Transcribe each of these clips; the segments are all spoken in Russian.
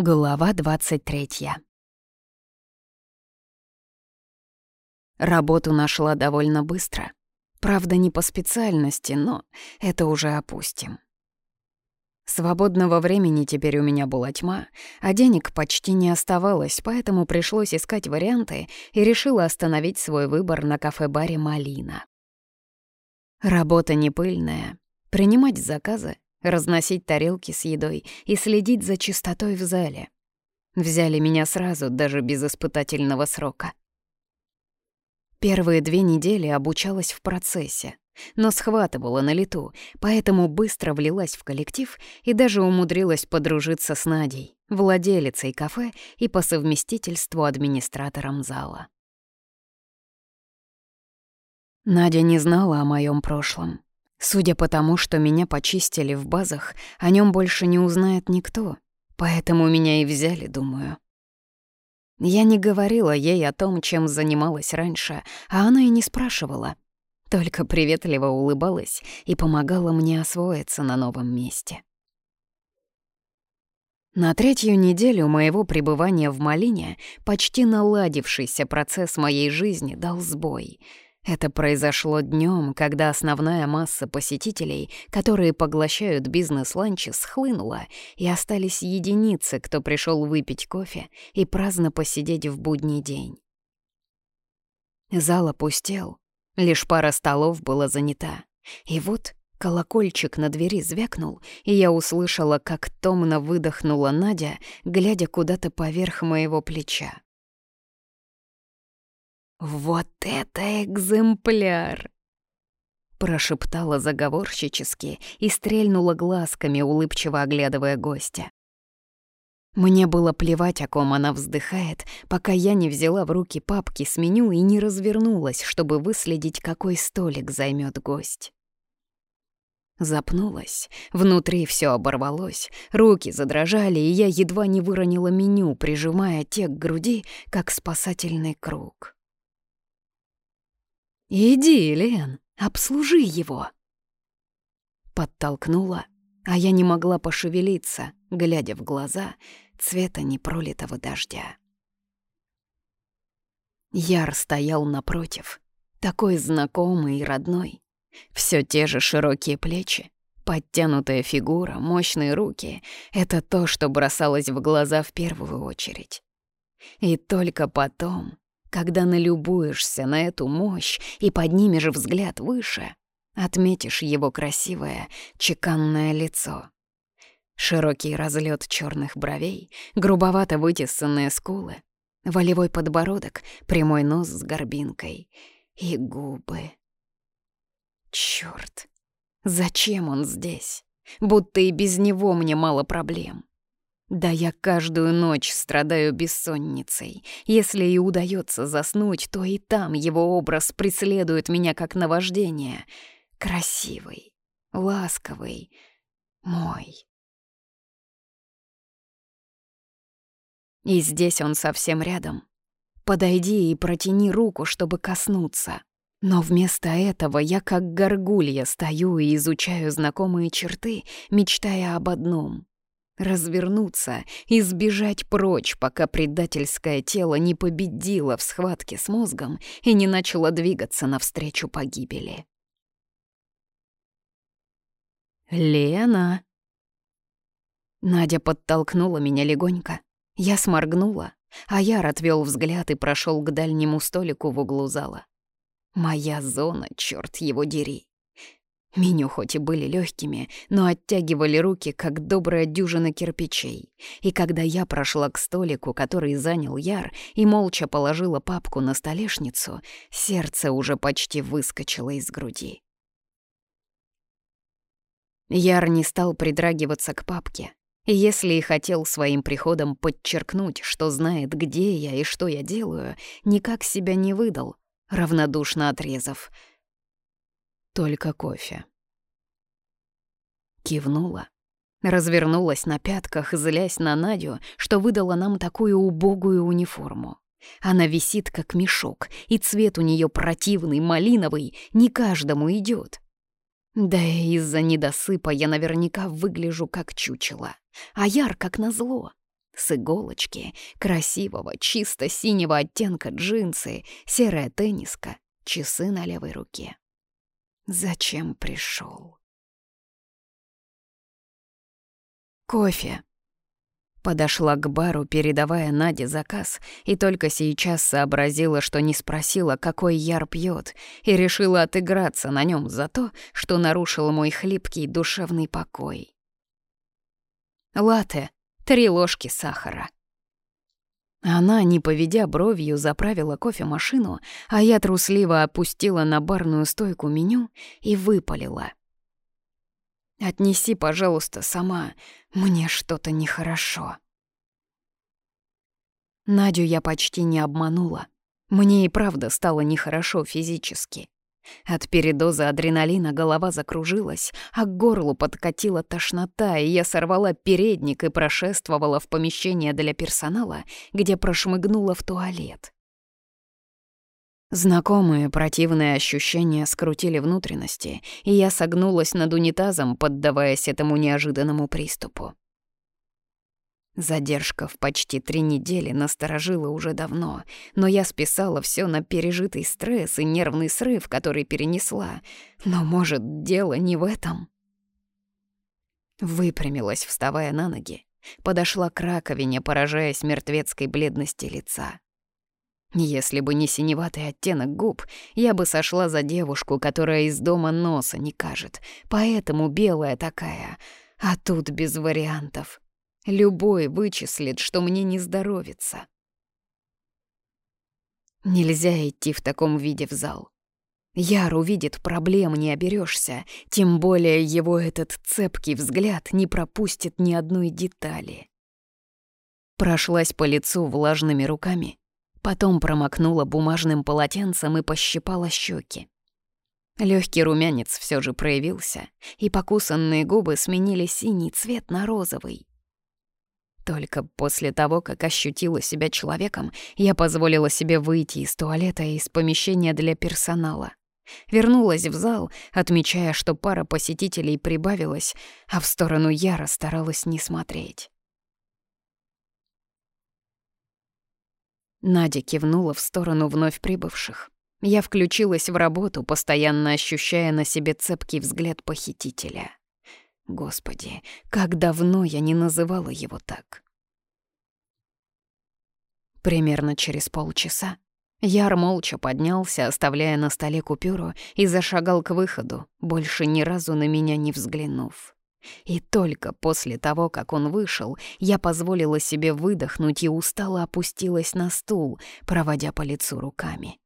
Глава 23 Работу нашла довольно быстро. Правда, не по специальности, но это уже опустим. Свободного времени теперь у меня была тьма, а денег почти не оставалось, поэтому пришлось искать варианты и решила остановить свой выбор на кафе-баре «Малина». Работа не пыльная. Принимать заказы, разносить тарелки с едой и следить за чистотой в зале. Взяли меня сразу, даже без испытательного срока. Первые две недели обучалась в процессе, но схватывала на лету, поэтому быстро влилась в коллектив и даже умудрилась подружиться с Надей, владелицей кафе и по совместительству администратором зала. Надя не знала о моем прошлом, Судя по тому, что меня почистили в базах, о нем больше не узнает никто, поэтому меня и взяли, думаю. Я не говорила ей о том, чем занималась раньше, а она и не спрашивала, только приветливо улыбалась и помогала мне освоиться на новом месте. На третью неделю моего пребывания в Малине почти наладившийся процесс моей жизни дал сбой — это произошло днем, когда основная масса посетителей, которые поглощают бизнес-ланчи, схлынула, и остались единицы, кто пришел выпить кофе и праздно посидеть в будний день. Зал опустел, лишь пара столов была занята. И вот колокольчик на двери звякнул, и я услышала, как томно выдохнула Надя, глядя куда-то поверх моего плеча. «Вот это экземпляр!» Прошептала заговорщически и стрельнула глазками, улыбчиво оглядывая гостя. Мне было плевать, о ком она вздыхает, пока я не взяла в руки папки с меню и не развернулась, чтобы выследить, какой столик займет гость. Запнулась, внутри все оборвалось, руки задрожали, и я едва не выронила меню, прижимая те к груди, как спасательный круг. «Иди, Лен, обслужи его!» Подтолкнула, а я не могла пошевелиться, глядя в глаза цвета непролитого дождя. Яр стоял напротив, такой знакомый и родной. Все те же широкие плечи, подтянутая фигура, мощные руки — это то, что бросалось в глаза в первую очередь. И только потом когда налюбуешься на эту мощь и поднимешь взгляд выше, отметишь его красивое, чеканное лицо. Широкий разлет черных бровей, грубовато вытесанные скулы, волевой подбородок, прямой нос с горбинкой и губы. Чёрт, зачем он здесь? Будто и без него мне мало проблем. Да я каждую ночь страдаю бессонницей. Если и удается заснуть, то и там его образ преследует меня как наваждение. Красивый, ласковый, мой. И здесь он совсем рядом. Подойди и протяни руку, чтобы коснуться. Но вместо этого я как горгулья стою и изучаю знакомые черты, мечтая об одном развернуться и сбежать прочь, пока предательское тело не победило в схватке с мозгом и не начало двигаться навстречу погибели. «Лена!» Надя подтолкнула меня легонько. Я сморгнула, а Яр отвел взгляд и прошел к дальнему столику в углу зала. «Моя зона, черт его дери!» Меню хоть и были легкими, но оттягивали руки, как добрая дюжина кирпичей. И когда я прошла к столику, который занял Яр, и молча положила папку на столешницу, сердце уже почти выскочило из груди. Яр не стал придрагиваться к папке. И если и хотел своим приходом подчеркнуть, что знает, где я и что я делаю, никак себя не выдал, равнодушно отрезав — только кофе. Кивнула, развернулась на пятках, злясь на Надю, что выдала нам такую убогую униформу. Она висит, как мешок, и цвет у нее противный, малиновый, не каждому идет. Да и из-за недосыпа я наверняка выгляжу как чучело, а яр как назло. с иголочки, красивого, чисто синего оттенка джинсы, серая тенниска, часы на левой руке. Зачем пришел? Кофе. Подошла к бару, передавая Наде заказ, и только сейчас сообразила, что не спросила, какой яр пьет, и решила отыграться на нем за то, что нарушил мой хлипкий душевный покой. Латте, три ложки сахара. Она, не поведя бровью, заправила кофемашину, а я трусливо опустила на барную стойку меню и выпалила. «Отнеси, пожалуйста, сама, мне что-то нехорошо». Надю я почти не обманула. Мне и правда стало нехорошо физически. От передоза адреналина голова закружилась, а к горлу подкатила тошнота, и я сорвала передник и прошествовала в помещение для персонала, где прошмыгнула в туалет. Знакомые противные ощущения скрутили внутренности, и я согнулась над унитазом, поддаваясь этому неожиданному приступу. Задержка в почти три недели насторожила уже давно, но я списала все на пережитый стресс и нервный срыв, который перенесла. Но, может, дело не в этом? Выпрямилась, вставая на ноги. Подошла к раковине, поражаясь мертвецкой бледности лица. Если бы не синеватый оттенок губ, я бы сошла за девушку, которая из дома носа не кажет, поэтому белая такая, а тут без вариантов. Любой вычислит, что мне не здоровится. Нельзя идти в таком виде в зал. Яр увидит, проблем не оберешься, тем более его этот цепкий взгляд не пропустит ни одной детали. Прошлась по лицу влажными руками, потом промокнула бумажным полотенцем и пощипала щеки. Легкий румянец все же проявился, и покусанные губы сменили синий цвет на розовый. Только после того, как ощутила себя человеком, я позволила себе выйти из туалета и из помещения для персонала. Вернулась в зал, отмечая, что пара посетителей прибавилась, а в сторону Яра старалась не смотреть. Надя кивнула в сторону вновь прибывших. Я включилась в работу, постоянно ощущая на себе цепкий взгляд похитителя. Господи, как давно я не называла его так. Примерно через полчаса Яр молча поднялся, оставляя на столе купюру, и зашагал к выходу, больше ни разу на меня не взглянув. И только после того, как он вышел, я позволила себе выдохнуть и устало опустилась на стул, проводя по лицу руками.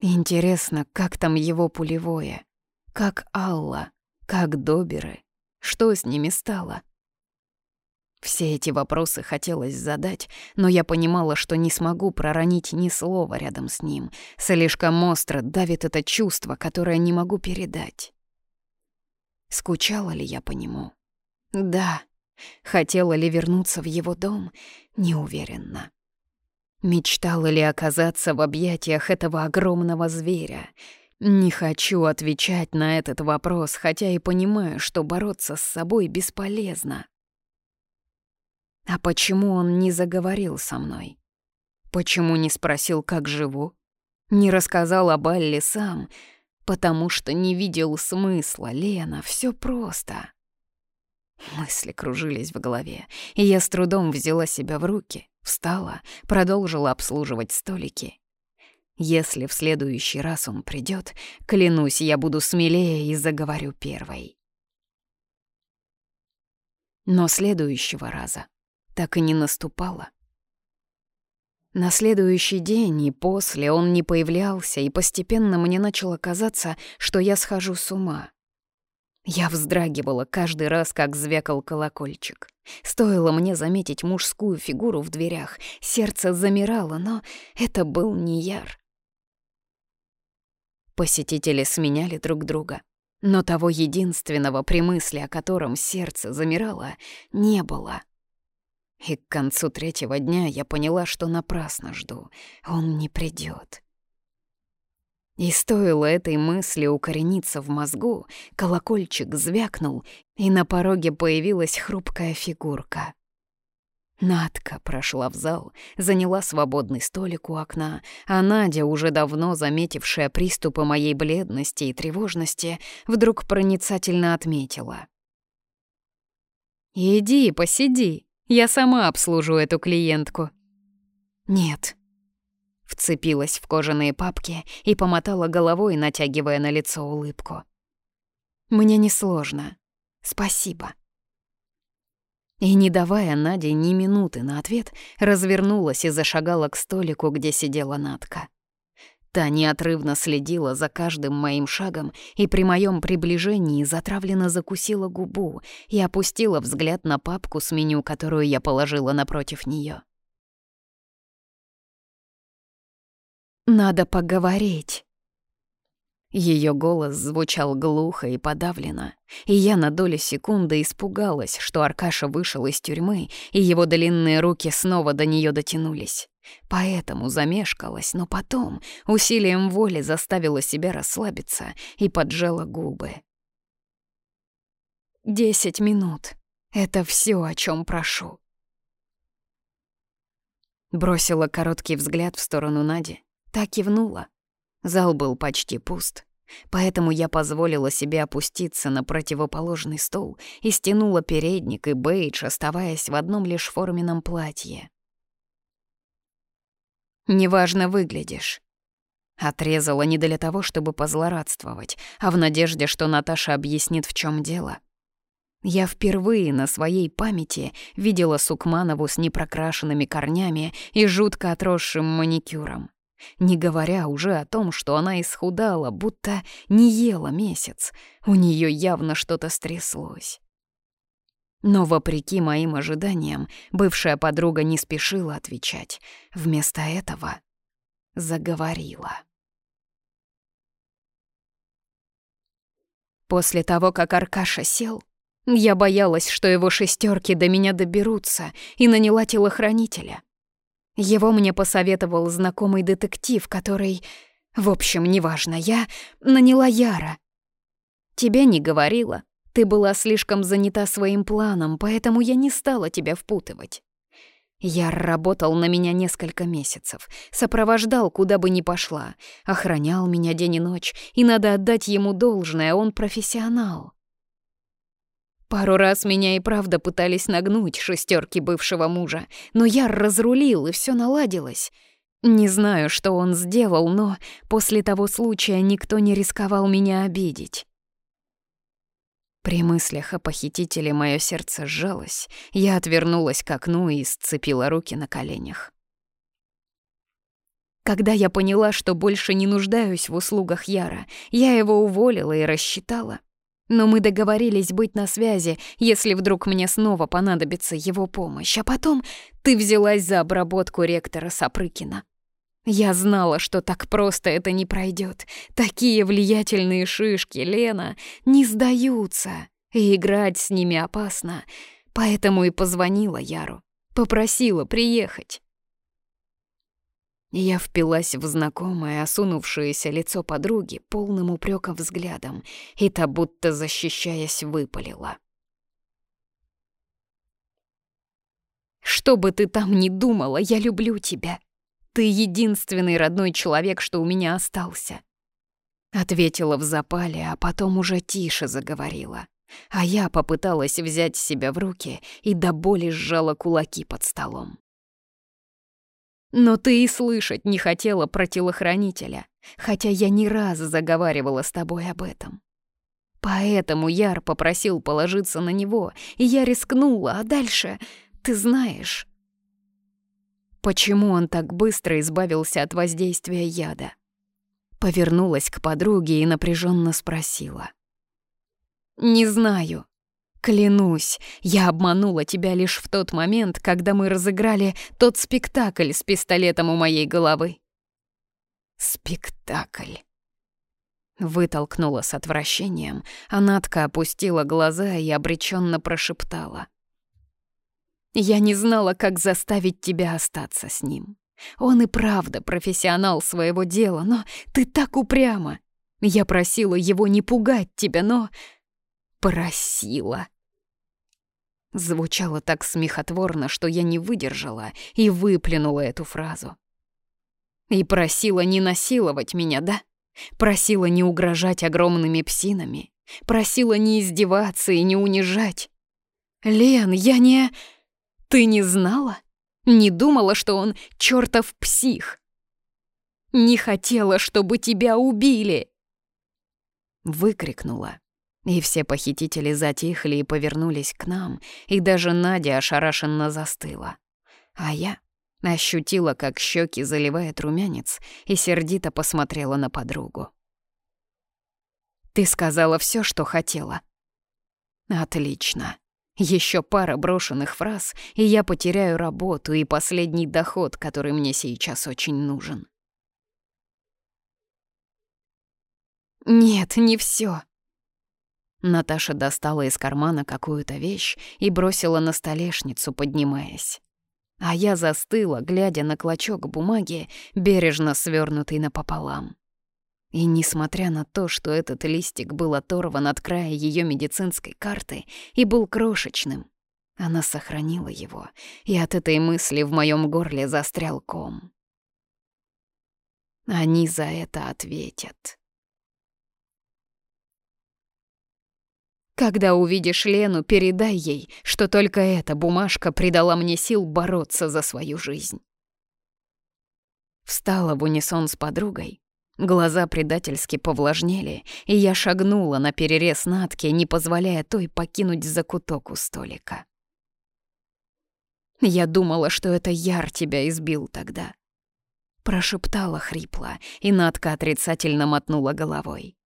Интересно, как там его пулевое? Как Алла? Как Доберы? Что с ними стало? Все эти вопросы хотелось задать, но я понимала, что не смогу проронить ни слова рядом с ним. Слишком остро давит это чувство, которое не могу передать. Скучала ли я по нему? Да. Хотела ли вернуться в его дом? Не уверена. Мечтала ли оказаться в объятиях этого огромного зверя? Не хочу отвечать на этот вопрос, хотя и понимаю, что бороться с собой бесполезно. А почему он не заговорил со мной? Почему не спросил, как живу? Не рассказал об Алле сам? Потому что не видел смысла, Лена, все просто. Мысли кружились в голове, и я с трудом взяла себя в руки, встала, продолжила обслуживать столики если в следующий раз он придет, клянусь, я буду смелее и заговорю первой. Но следующего раза так и не наступало. На следующий день и после он не появлялся, и постепенно мне начало казаться, что я схожу с ума. Я вздрагивала каждый раз, как звякал колокольчик. Стоило мне заметить мужскую фигуру в дверях, сердце замирало, но это был не Яр. Посетители сменяли друг друга. Но того единственного, при мысли о котором сердце замирало, не было. И к концу третьего дня я поняла, что напрасно жду. Он не придет. И стоило этой мысли укорениться в мозгу, колокольчик звякнул, и на пороге появилась хрупкая фигурка. Надка прошла в зал, заняла свободный столик у окна, а Надя, уже давно заметившая приступы моей бледности и тревожности, вдруг проницательно отметила. «Иди, посиди, я сама обслужу эту клиентку». «Нет». Вцепилась в кожаные папки и помотала головой, натягивая на лицо улыбку. «Мне несложно. Спасибо». И, не давая Наде ни минуты на ответ, развернулась и зашагала к столику, где сидела Надка. Та неотрывно следила за каждым моим шагом и при моем приближении затравленно закусила губу и опустила взгляд на папку с меню, которую я положила напротив нее. «Надо поговорить», ее голос звучал глухо и подавленно, и я на долю секунды испугалась, что Аркаша вышел из тюрьмы, и его длинные руки снова до нее дотянулись. Поэтому замешкалась, но потом усилием воли заставила себя расслабиться и поджала губы. «Десять минут. Это все, о чем прошу». Бросила короткий взгляд в сторону Нади, так кивнула, Зал был почти пуст, поэтому я позволила себе опуститься на противоположный стол и стянула передник и бейдж, оставаясь в одном лишь форменном платье. «Неважно выглядишь», Отрезала не для того, чтобы позлорадствовать, а в надежде, что Наташа объяснит, в чем дело. Я впервые на своей памяти видела Сукманову с непрокрашенными корнями и жутко отросшим маникюром. Не говоря уже о том, что она исхудала, будто не ела месяц. У нее явно что-то стряслось. Но, вопреки моим ожиданиям, бывшая подруга не спешила отвечать. Вместо этого заговорила. После того, как Аркаша сел, я боялась, что его шестерки до меня доберутся, и наняла телохранителя. Его мне посоветовал знакомый детектив, который... В общем, неважно, я наняла Яра. Тебе не говорила. Ты была слишком занята своим планом, поэтому я не стала тебя впутывать. Яр работал на меня несколько месяцев, сопровождал, куда бы ни пошла, охранял меня день и ночь, и надо отдать ему должное, он профессионал. Пару раз меня и правда пытались нагнуть шестерки бывшего мужа, но я разрулил, и все наладилось. Не знаю, что он сделал, но после того случая никто не рисковал меня обидеть. При мыслях о похитителе мое сердце сжалось, я отвернулась к окну и сцепила руки на коленях. Когда я поняла, что больше не нуждаюсь в услугах Яра, я его уволила и рассчитала. Но мы договорились быть на связи, если вдруг мне снова понадобится его помощь. А потом ты взялась за обработку ректора Сапрыкина. Я знала, что так просто это не пройдет. Такие влиятельные шишки, Лена, не сдаются. И играть с ними опасно. Поэтому и позвонила Яру. Попросила приехать. Я впилась в знакомое, осунувшееся лицо подруги полным упреком взглядом, и та, будто защищаясь, выпалила. «Что бы ты там ни думала, я люблю тебя. Ты единственный родной человек, что у меня остался». Ответила в запале, а потом уже тише заговорила. А я попыталась взять себя в руки и до боли сжала кулаки под столом. Но ты и слышать не хотела про телохранителя, хотя я не раз заговаривала с тобой об этом. Поэтому Яр попросил положиться на него, и я рискнула, а дальше ты знаешь. Почему он так быстро избавился от воздействия яда? Повернулась к подруге и напряженно спросила. «Не знаю. Клянусь, я обманула тебя лишь в тот момент, когда мы разыграли тот спектакль с пистолетом у моей головы. Спектакль. Вытолкнула с отвращением, а Натка опустила глаза и обреченно прошептала. «Я не знала, как заставить тебя остаться с ним. Он и правда профессионал своего дела, но ты так упряма. Я просила его не пугать тебя, но...» просила. Звучало так смехотворно, что я не выдержала и выплюнула эту фразу. И просила не насиловать меня, да? Просила не угрожать огромными псинами. Просила не издеваться и не унижать. Лен, я не... Ты не знала? Не думала, что он чертов псих? Не хотела, чтобы тебя убили!» Выкрикнула. И все похитители затихли и повернулись к нам, и даже Надя ошарашенно застыла. А я ощутила, как щеки заливает румянец, и сердито посмотрела на подругу. «Ты сказала все, что хотела». «Отлично. Еще пара брошенных фраз, и я потеряю работу и последний доход, который мне сейчас очень нужен». «Нет, не все. Наташа достала из кармана какую-то вещь и бросила на столешницу, поднимаясь. А я застыла, глядя на клочок бумаги, бережно свернутый напополам. И несмотря на то, что этот листик был оторван от края ее медицинской карты и был крошечным, она сохранила его, и от этой мысли в моем горле застрял ком. Они за это ответят. Когда увидишь Лену, передай ей, что только эта бумажка придала мне сил бороться за свою жизнь. Встала в унисон с подругой. Глаза предательски повлажнели, и я шагнула на перерез Натке, не позволяя той покинуть закуток у столика. «Я думала, что это Яр тебя избил тогда», — прошептала хрипло, и Натка отрицательно мотнула головой.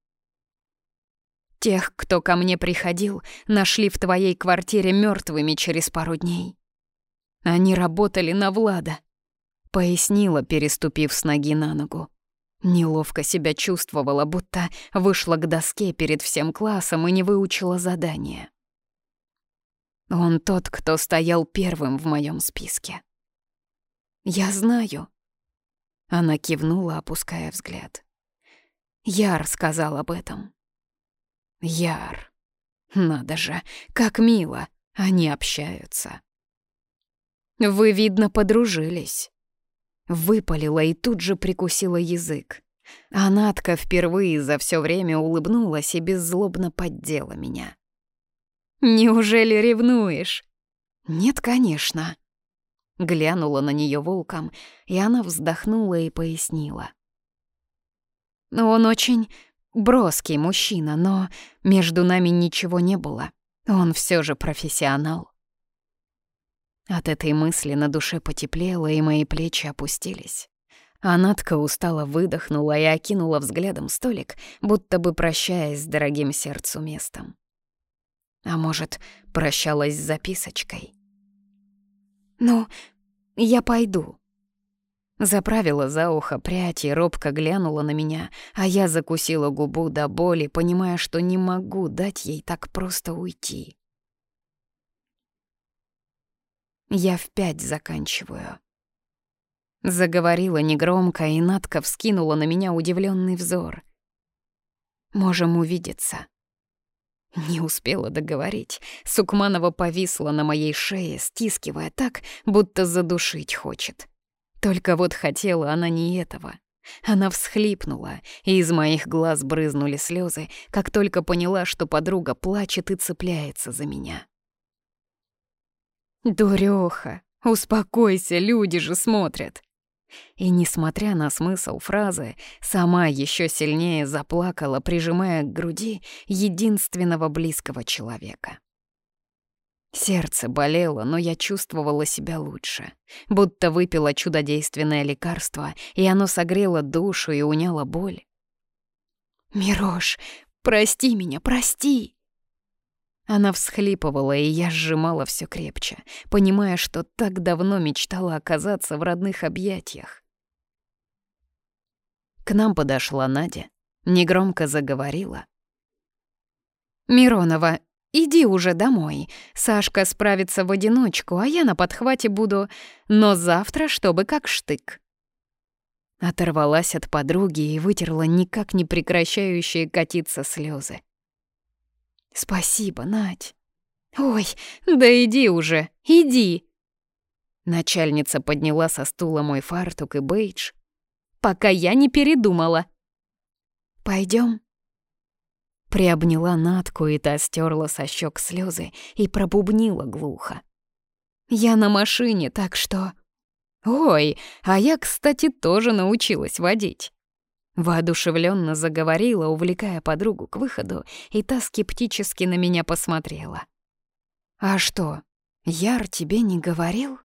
Тех, кто ко мне приходил, нашли в твоей квартире мертвыми через пару дней. Они работали на Влада», — пояснила, переступив с ноги на ногу. Неловко себя чувствовала, будто вышла к доске перед всем классом и не выучила задание. Он тот, кто стоял первым в моем списке. «Я знаю». Она кивнула, опуская взгляд. Яр сказал об этом. Яр. Надо же, как мило, они общаются. Вы, видно, подружились. Выпалила и тут же прикусила язык. А Натка впервые за все время улыбнулась и беззлобно поддела меня. «Неужели ревнуешь?» «Нет, конечно». Глянула на нее волком, и она вздохнула и пояснила. «Он очень Броский мужчина, но между нами ничего не было. Он все же профессионал. От этой мысли на душе потеплело, и мои плечи опустились. А Натка устало выдохнула и окинула взглядом столик, будто бы прощаясь с дорогим сердцу местом. А может, прощалась с записочкой. «Ну, я пойду», Заправила за ухо прядь и робко глянула на меня, а я закусила губу до боли, понимая, что не могу дать ей так просто уйти. Я в пять заканчиваю. Заговорила негромко, и Натка вскинула на меня удивленный взор. «Можем увидеться». Не успела договорить. Сукманова повисла на моей шее, стискивая так, будто задушить хочет. Только вот хотела она не этого. Она всхлипнула, и из моих глаз брызнули слезы, как только поняла, что подруга плачет и цепляется за меня. «Дурёха, успокойся, люди же смотрят!» И, несмотря на смысл фразы, сама еще сильнее заплакала, прижимая к груди единственного близкого человека. Сердце болело, но я чувствовала себя лучше. Будто выпила чудодейственное лекарство, и оно согрело душу и уняло боль. «Мирош, прости меня, прости!» Она всхлипывала, и я сжимала все крепче, понимая, что так давно мечтала оказаться в родных объятиях. К нам подошла Надя, негромко заговорила. «Миронова, Иди уже домой. Сашка справится в одиночку, а я на подхвате буду. Но завтра, чтобы как штык». Оторвалась от подруги и вытерла никак не прекращающие катиться слезы. «Спасибо, Надь». «Ой, да иди уже, иди!» Начальница подняла со стула мой фартук и бейдж. «Пока я не передумала!» Пойдем. Приобняла Натку, и та стерла со щек слезы и пробубнила глухо. «Я на машине, так что...» «Ой, а я, кстати, тоже научилась водить». Воодушевленно заговорила, увлекая подругу к выходу, и та скептически на меня посмотрела. «А что, Яр тебе не говорил?»